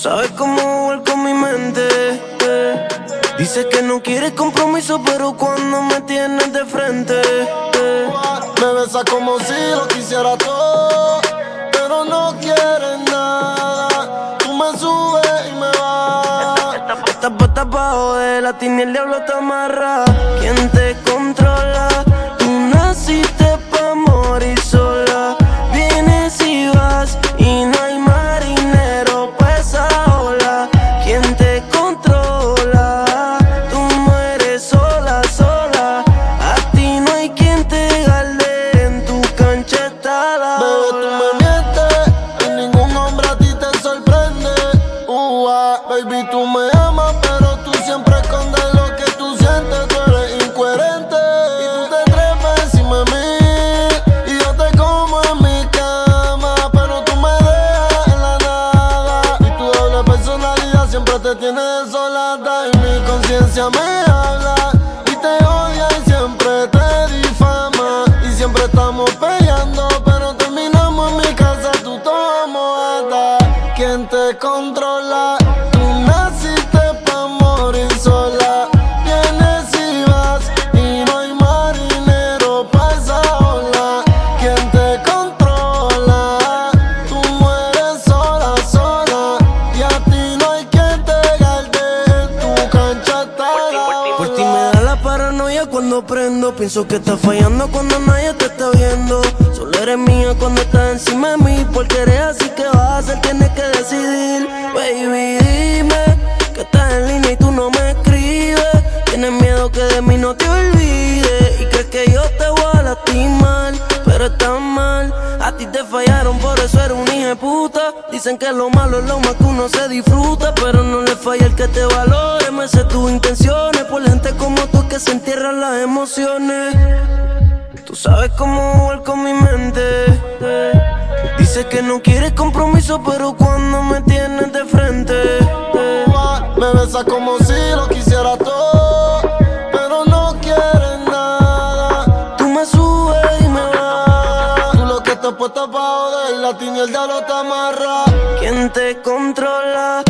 sabes cómo con mi mente. eh. Dice que no quieres compromiso, pero cuando me tienes de frente. Me besa como si lo quisiera todo, pero no quieres nada. Tú me subes y me vas. Esta pata pa' joder, la tiene el diablo te amarra. ¿Quién te controla? Baby, tú me amas, pero tú siempre escondes lo que tú sientes. Tú eres incoherente y tú te trepas encima de mí. Y yo te como en mi cama, pero tú me dejas en la nada. Y tu doble personalidad siempre te tiene desolada. Y mi conciencia me habla y te odia y siempre te difama. Y siempre estamos peleando, cuando prendo. Pienso que estás fallando cuando nadie te está viendo. Solo eres mía cuando estás encima de mí. Porque eres así que vas a hacer, tienes que decidir. Baby, dime que estás en línea y tú no me escribes. Tienes miedo que de mí no te olvides. Y crees que yo te voy a lastimar. Pero estás mal, a ti te fallaron, por eso eres un hijo de puta. Dicen que lo malo es lo más que uno se disfruta. Pero no le falla el que te valore. Me sé gente se entierran las emociones. Tú sabes cómo con mi mente. Dice que no quieres compromiso, pero cuando me tienes de frente. Me besa como si lo quisiera todo, pero no quieres nada. Tú me subes y me vas. Tú lo que te puesta pa' joder, la tiene el diablo te amarra. ¿Quién te controla?